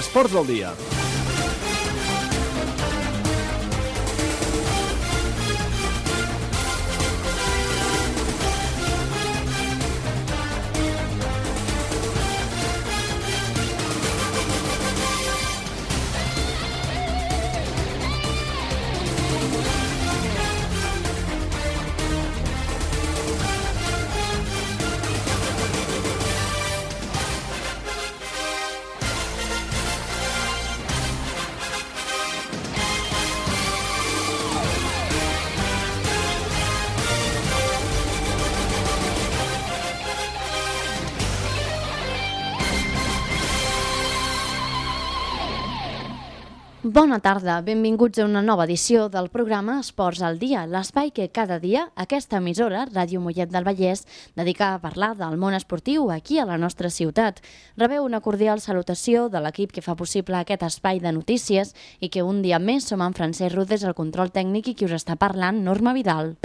Esports del dia. Bona tarda, benvinguts a una nova edició del programa Esports al Dia, l'espai que cada dia aquesta emissora, Ràdio Mollet del Vallès, dedica a parlar del món esportiu aquí a la nostra ciutat. Rebeu una cordial salutació de l'equip que fa possible aquest espai de notícies i que un dia més som en Francesc Rodés, el control tècnic i qui us està parlant, Norma Vidal.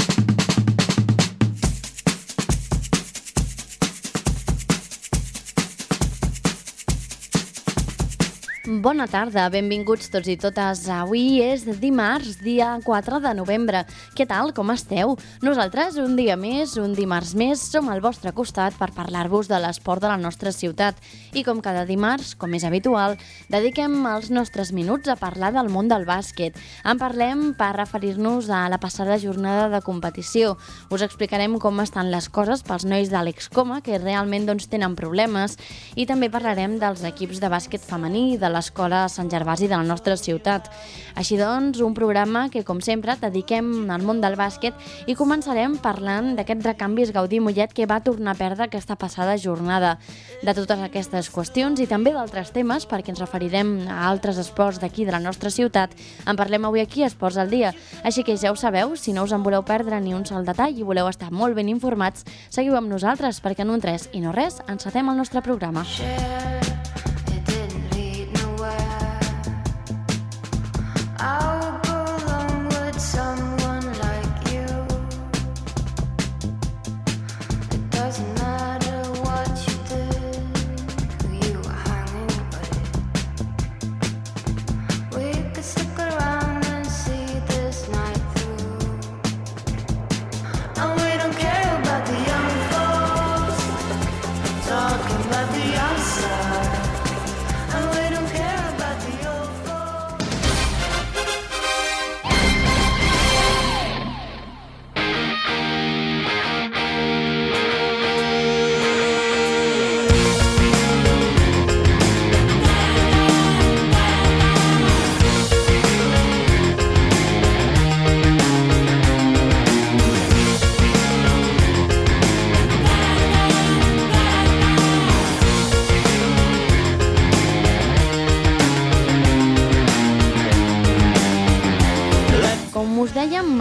Bona tarda, benvinguts tots i totes. Avui és dimarts, dia 4 de novembre. Què tal, com esteu? Nosaltres, un dia més, un dimarts més, som al vostre costat per parlar-vos de l'esport de la nostra ciutat. I com cada dimarts, com és habitual, dediquem els nostres minuts a parlar del món del bàsquet. En parlem per referir-nos a la passada jornada de competició. Us explicarem com estan les coses pels nois d'Àlex Coma, que realment doncs, tenen problemes, i també parlarem dels equips de bàsquet femení, de l'Escola Sant Gervasi de la nostra ciutat. Així doncs, un programa que, com sempre, dediquem al món del bàsquet i començarem parlant d'aquest recanvis Gaudí Mollet que va tornar a perdre aquesta passada jornada. De totes aquestes qüestions i també d'altres temes, perquè ens referirem a altres esports d'aquí de la nostra ciutat, en parlem avui aquí a Esports al Dia. Així que ja ho sabeu, si no us en voleu perdre ni un sol detall i voleu estar molt ben informats, seguiu amb nosaltres, perquè en un 3 i no res, encetem el nostre programa. Share,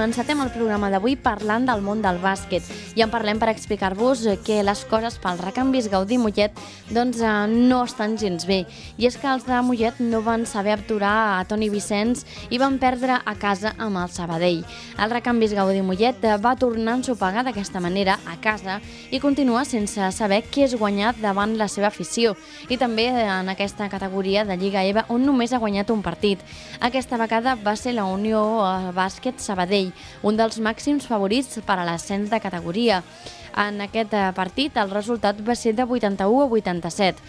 encetem el programa d'avui parlant del món del bàsquet i en parlem per explicar-vos que les coses pel recanvis Gaudí Mollet doncs, eh, no estan gens bé. I és que els de Mollet no van saber aturar a Toni Vicenç i van perdre a casa amb el Sabadell. El recanvis Gaudí Mollet eh, va tornar a ensopegar d'aquesta manera a casa i continua sense saber què és guanyat davant la seva afició i també en aquesta categoria de Lliga EVA on només ha guanyat un partit. Aquesta vegada va ser la Unió eh, Bàsquet Sabadell, un dels màxims favorits per a l'ascens de categoria. En aquest eh, partit el resultat va ser de 81 a 87.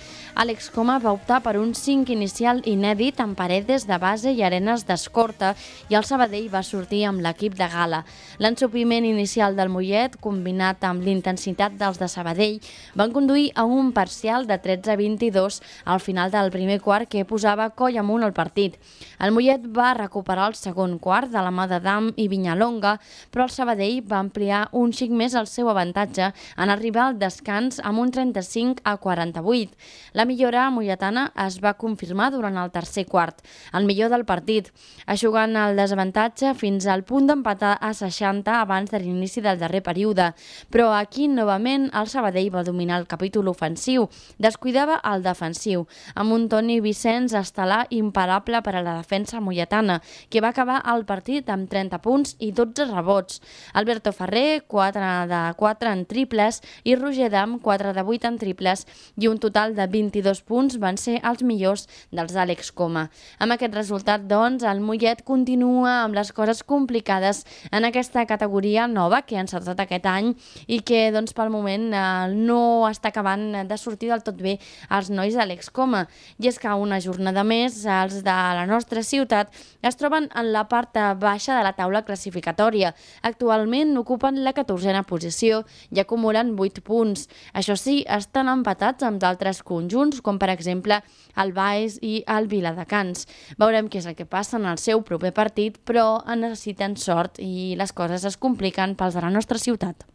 Àlex Coma va optar per un 5 inicial inèdit amb paredes de base i arenes d'escorta i el Sabadell va sortir amb l'equip de gala. L'ensopiment inicial del Mollet, combinat amb l'intensitat dels de Sabadell, van conduir a un parcial de 13 a 22 al final del primer quart que posava coll amunt el partit. El Mollet va recuperar el segon quart de la mà de Dam i Vinyalonga, però el Sabadell va ampliar un xic més el seu avantatge en arribar al descans amb un 35 a 48. La millora molletana es va confirmar durant el tercer quart, el millor del partit, aixugant el desavantatge fins al punt d'empatar a 60 abans de l'inici del darrer període. Però aquí, novament, el Sabadell va dominar el capítol ofensiu, descuidava el defensiu, amb un Toni Vicenç estel·lar imparable per a la defensa molletana, que va acabar el partit amb 30 punts i 12 rebots. Alberto Ferrer, 4 de 4 en triples i Roger Dam 4 de 8 en triples i un total de 22 punts van ser els millors dels Àlex Coma. Amb aquest resultat, doncs, el Mollet continua amb les coses complicades en aquesta categoria nova que ha encertat aquest any i que, doncs, pel moment eh, no està acabant de sortir del tot bé els nois d'Àlex Coma. I és que una jornada més, els de la nostra ciutat es troben en la part baixa de la taula classificatòria. Actualment ocupen la 14a posició i acumulen 8 punts. Això sí, estan empatats amb d'altres conjunts, com per exemple el Baix i el Viladecans. Veurem què és el que passa en el seu proper partit, però necessiten sort i les coses es compliquen pels de la nostra ciutat.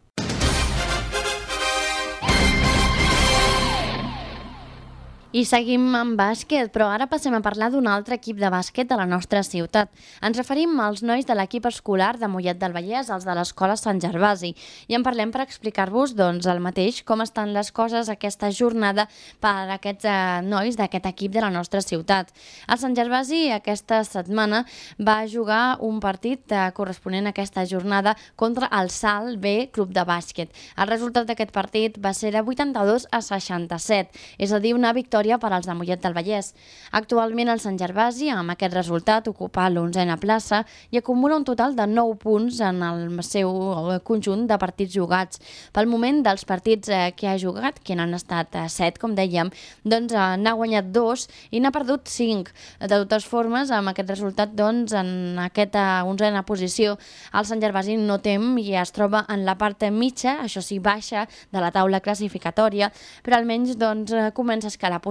I seguim amb bàsquet, però ara passem a parlar d'un altre equip de bàsquet de la nostra ciutat. Ens referim als nois de l'equip escolar de Mollet del Vallès, els de l'Escola Sant Gervasi, i en parlem per explicar-vos doncs, el mateix, com estan les coses aquesta jornada per a aquests eh, nois d'aquest equip de la nostra ciutat. El Sant Gervasi aquesta setmana va jugar un partit eh, corresponent a aquesta jornada contra el Sal B Club de Bàsquet. El resultat d'aquest partit va ser de 82 a 67, és a dir, una victòria victòria per als de Mollet del Vallès. Actualment el Sant Gervasi, amb aquest resultat, ocupa l'onzena plaça i acumula un total de 9 punts en el seu conjunt de partits jugats. Pel moment dels partits eh, que ha jugat, que n'han estat eh, 7, com dèiem, doncs eh, n'ha guanyat 2 i n'ha perdut 5. De totes formes, amb aquest resultat, doncs, en aquesta onzena posició, el Sant Gervasi no tem i es troba en la part mitja, això sí, baixa, de la taula classificatòria, però almenys doncs, eh, comença a escalar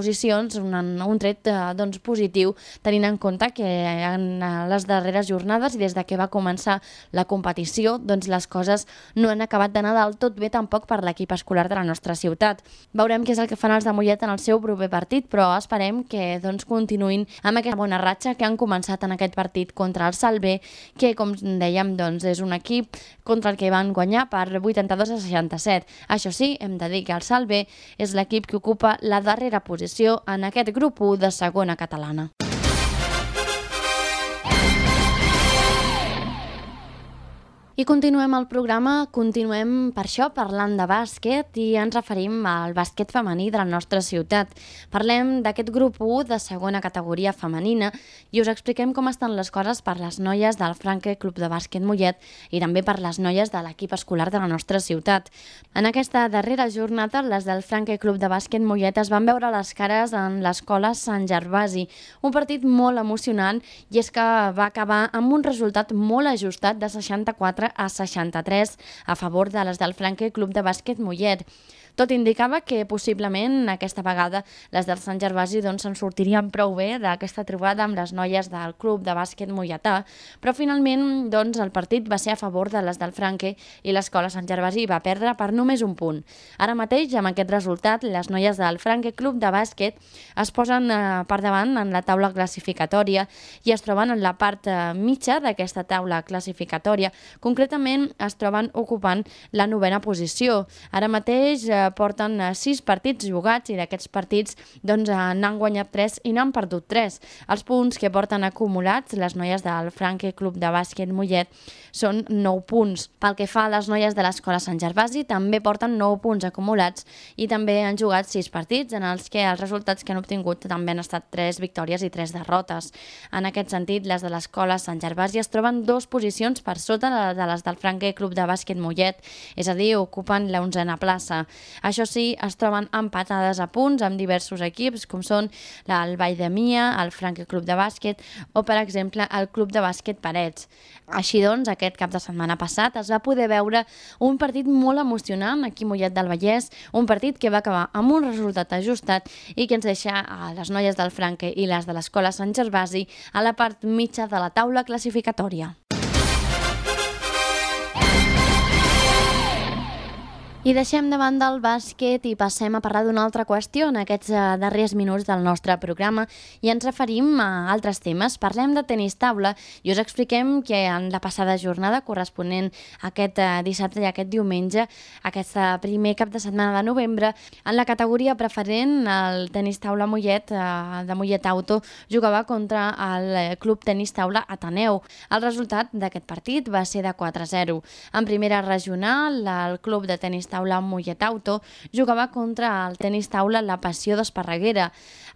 un, un tret eh, doncs, positiu, tenint en compte que en eh, les darreres jornades i des de que va començar la competició, doncs les coses no han acabat d'anar del tot bé tampoc per l'equip escolar de la nostra ciutat. Veurem què és el que fan els de Mollet en el seu proper partit, però esperem que doncs, continuïn amb aquesta bona ratxa que han començat en aquest partit contra el Salvé, que, com dèiem, doncs, és un equip contra el que van guanyar per 82 a 67. Això sí, hem de dir que el Salvé és l'equip que ocupa la darrera posició en aquest grup 1 de segona catalana. I continuem el programa, continuem per això parlant de bàsquet i ens referim al bàsquet femení de la nostra ciutat. Parlem d'aquest grup 1 de segona categoria femenina i us expliquem com estan les coses per les noies del Franque Club de Bàsquet Mollet i també per les noies de l'equip escolar de la nostra ciutat. En aquesta darrera jornada, les del Franque Club de Bàsquet Mollet es van veure les cares en l'escola Sant Gervasi, un partit molt emocionant i és que va acabar amb un resultat molt ajustat de 64 a 63 a favor de les del Franque Club de Bàsquet Mollet. Tot indicava que possiblement aquesta vegada les del Sant Gervasi doncs, se'n sortirien prou bé d'aquesta trobada amb les noies del club de bàsquet molletà, però finalment doncs, el partit va ser a favor de les del Franque i l'escola Sant Gervasi va perdre per només un punt. Ara mateix, amb aquest resultat, les noies del Franque Club de Bàsquet es posen eh, per davant en la taula classificatòria i es troben en la part eh, mitja d'aquesta taula classificatòria. Concretament, es troben ocupant la novena posició. Ara mateix eh, porten eh, sis partits jugats i d'aquests partits doncs, eh, n'han guanyat tres i n'han perdut tres. Els punts que porten acumulats les noies del Franque Club de Bàsquet Mollet són 9 punts. Pel que fa a les noies de l'Escola Sant Gervasi, també porten 9 punts acumulats i també han jugat 6 partits en els que els resultats que han obtingut també han estat 3 victòries i 3 derrotes. En aquest sentit, les de l'Escola Sant Gervasi es troben dos posicions per sota de les del Franque Club de Bàsquet Mollet, és a dir, ocupen la onzena plaça. Això sí, es troben empatades a punts amb diversos equips, com són el Vall de Mia, el Franque Club de Bàsquet o, per exemple, el Club de Bàsquet Parets. Així doncs, aquest cap de setmana passat es va poder veure un partit molt emocionant aquí Mollet del Vallès, un partit que va acabar amb un resultat ajustat i que ens deixa a les noies del Franque i les de l'Escola Sant Gervasi a la part mitja de la taula classificatòria. I deixem de banda el bàsquet i passem a parlar d'una altra qüestió en aquests eh, darrers minuts del nostre programa i ens referim a altres temes. Parlem de tenis taula i us expliquem que en la passada jornada corresponent a aquest eh, dissabte i aquest diumenge, aquest eh, primer cap de setmana de novembre, en la categoria preferent, el tenis taula Mollet, de Mollet Auto, jugava contra el club tenis taula Ateneu. El resultat d'aquest partit va ser de 4-0. En primera regional, el club de tenis taula Mollet Auto jugava contra el tenis taula La Passió d'Esparreguera.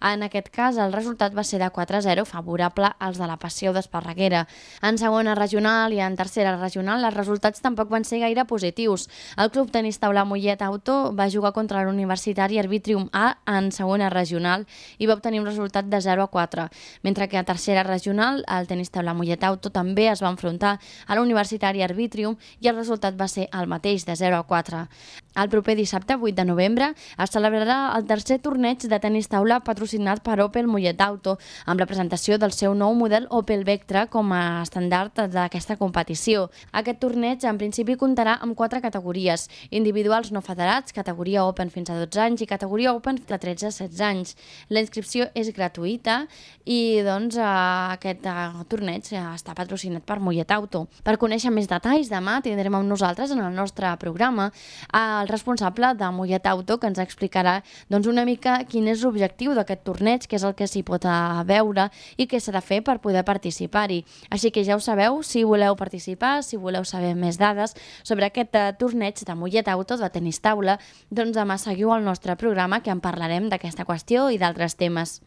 En aquest cas, el resultat va ser de 4-0 favorable als de la Passió d'Esparreguera. En segona regional i en tercera regional, els resultats tampoc van ser gaire positius. El club tenis taula Mollet Auto va jugar contra l'Universitari Arbitrium A en segona regional i va obtenir un resultat de 0 a 4, mentre que a tercera regional el tenis taula Mollet Auto també es va enfrontar a l'Universitari Arbitrium i el resultat va ser el mateix, de 0 a 4. El proper dissabte, 8 de novembre, es celebrarà el tercer torneig de tenis taula patrocinat per Opel Mollet Auto, amb la presentació del seu nou model Opel Vectra com a estandard d'aquesta competició. Aquest torneig, en principi, comptarà amb quatre categories, individuals no federats, categoria Open fins a 12 anys i categoria Open de 13 a 16 anys. La inscripció és gratuïta i doncs, eh, aquest eh, torneig està patrocinat per Mollet Auto. Per conèixer més detalls, demà tindrem amb nosaltres en el nostre programa el responsable de Mollet Auto que ens explicarà doncs, una mica quin és l'objectiu d'aquest torneig, què és el que s'hi pot eh, veure i què s'ha de fer per poder participar-hi. Així que ja ho sabeu, si voleu participar, si voleu saber més dades sobre aquest eh, torneig de Mollet Auto de tenis taula, doncs demà seguiu el nostre programa que en parlarem d'aquesta qüestió i d'altres temes.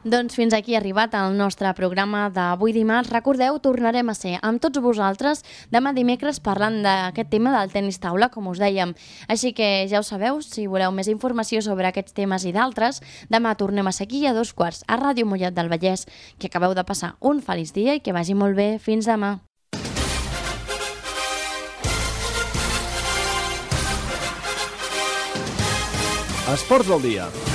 Doncs fins aquí ha arribat el nostre programa d'avui dimarts. Recordeu, tornarem a ser amb tots vosaltres demà dimecres parlant d'aquest tema del tenis taula, com us dèiem. Així que ja ho sabeu, si voleu més informació sobre aquests temes i d'altres, demà tornem a ser aquí a dos quarts a Ràdio Mollet del Vallès. Que acabeu de passar un feliç dia i que vagi molt bé. Fins demà. Esports del dia.